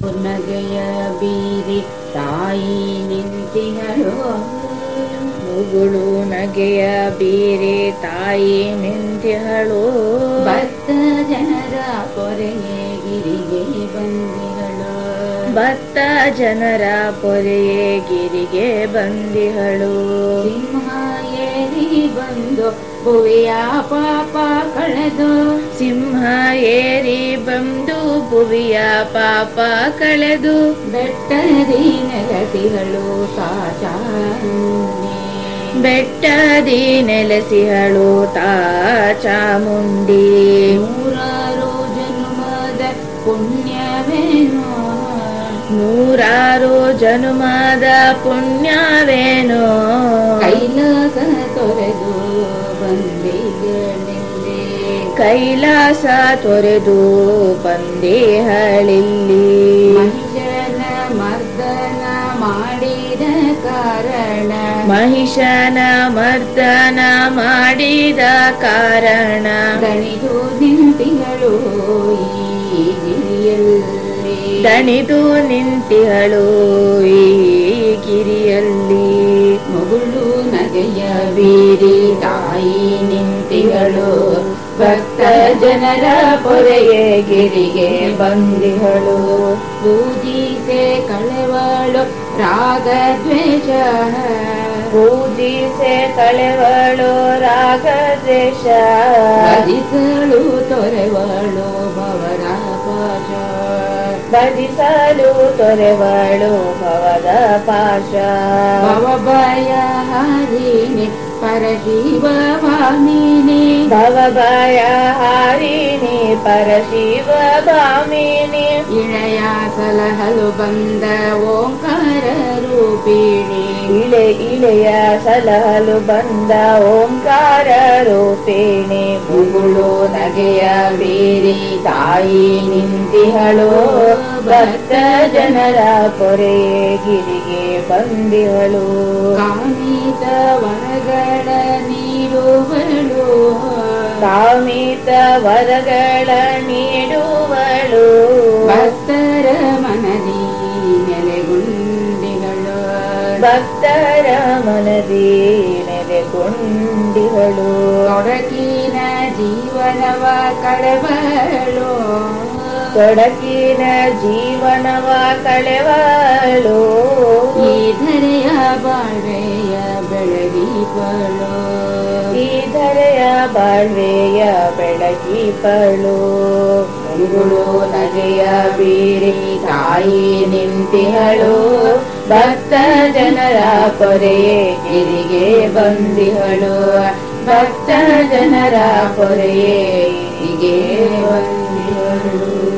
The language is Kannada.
ನಗೆಯ ಬೀರಿ ತಾಯಿ ನಿಂತಿಹಳು ಮುಗುಳು ನಗೆಯ ಬೀರಿ ತಾಯಿ ನಿಂತಿಹಳು ಭಕ್ತ ಜನರ ಪೊರೆಯೇ ಗಿರಿಗೆ ಬಂದಿಹಳು ಭಕ್ತ ಜನರ ಪೊರೆಯೇ ಗಿರಿಗೆ ಬಂದಿಹಳು ಸಿಂಹ ಏರಿ ಬಂದು ಭುವಿಯ ಪಾಪ ಕಳೆದು ಸಿಂಹ ಏರಿ ಬಂದು ಭುವಿಯ ಪಾಪ ಕಳೆದು ಬೆಟ್ಟದಿ ನೆಲಸಿಗಳು ಸಾಚಾಂಡಿ ಬೆಟ್ಟದಿ ನೆಲೆಸಿಹಳು ತಾ ಚಾಮುಂಡಿ ನೂರಾರು ಜನ್ಮದ ಪುಣ್ಯವೇನು? ನೂರಾರು ಜನುಮದ ಪುಣ್ಯವೇನೋ? ಕೈಲಾಸ ತೊರೆದು ಕೈಲಾಸ ತೊರೆದು ಬಂದೇಹಳಿಲ್ಲಿ ಮಹಿಷನ ಮರ್ದನ ಮಾಡಿದ ಕಾರಣ. ಮಹಿಷನ ಮರ್ದನ ಮಾಡಿದ ಕಾರಣ. ದಣಿದು ನಿಂತಿಗಳು ಈ ಗಿರಿಯಲ್ಲಿ ದಣಿದು ನಿಂತಿಹಳು ಈ ಗಿರಿಯಲ್ಲಿ ಮುಗುಳು ನಗೆಯ ಬೀರಿ ತಾಯಿ ನಿಂತಿಗಳು ಭಕ್ತ ಜನರ ಪೊರೆಗೆ ಗಿರಿಗೆ ಬಂದಿಗಳು ಪೂಜಿಸೆ ಕಳೆವಳು ರಾಗ ದ್ವೇಷ ಪೂಜಿಸೆ ಕಳೆವಳು ರಾಗ ದ್ವೇಷ ಭಜಿಸಲು ತೊರೆವಳು ಭವರ ಪಾಶ ಭಜಿಸಲು ತೊರೆವಳು ಭವದ ಪಾಶ. ಭವಭಯ ಹಾರಿಣಿ ಪರಶಿವ ಭಾಮಿನಿ ಭವಭಯ ಹಾರಿಣಿ ಪರಶಿವ ಭಾಮಿನಿ ಇಳೆಯ ಸಲಹಲು ಬಂದ ಓಂಕಾರ ರೂಪಿಣಿ ಇಳೆ ಇಳೆಯ ಸಲಹಲು ಬಂದ ಓಂಕಾರ ರೂಪಿಣಿ ಮುಗುಳು ನಗೆಯ ಬೀರಿ ತಾಯಿ ನಿಂತಿಹಳು. ಭಕ್ತ ಜನರ ಪೊರೆ ಗಿರಿಗೆ ಬಂದಿಹಳು ಕಾಮಿತ ವನಗಳ ನೀಡುವಳು. ಕಾಮಿತ ವರಗಳ ನೀಡುವಳು ಭಕ್ತರ ಮನದಿ ನೆಲೆಗೊಂಡಿಹಳು ತೊಡಕಿನ ಜೀವನವ ಕಳೆವಳು. ತೊಡಕಿನ ಜೀವನವ ಕಳೆವಳು. ಈ ಧರೆಯ ಬಾಳ್ವೆಯ ಬೆಳಗಿಪಳು. ಈ ಧರೆಯ ಬಾಳ್ವೆಯ ಬೆಳಗಿಪಳು. ನಗೆಯ ಬೀರಿ ತಾಯಿ ನಿಂತಿಹಳು. ಭಕ್ತ ಜನರ ಪೊರೆಯೇ ಗಿರಿಗೆ ಬಂದಿಹಳು. ಭಕ್ತ ಜನರ ಪೊರೆಯೇ ಗಿರಿಗೆ ಬಂದಿಹಳು.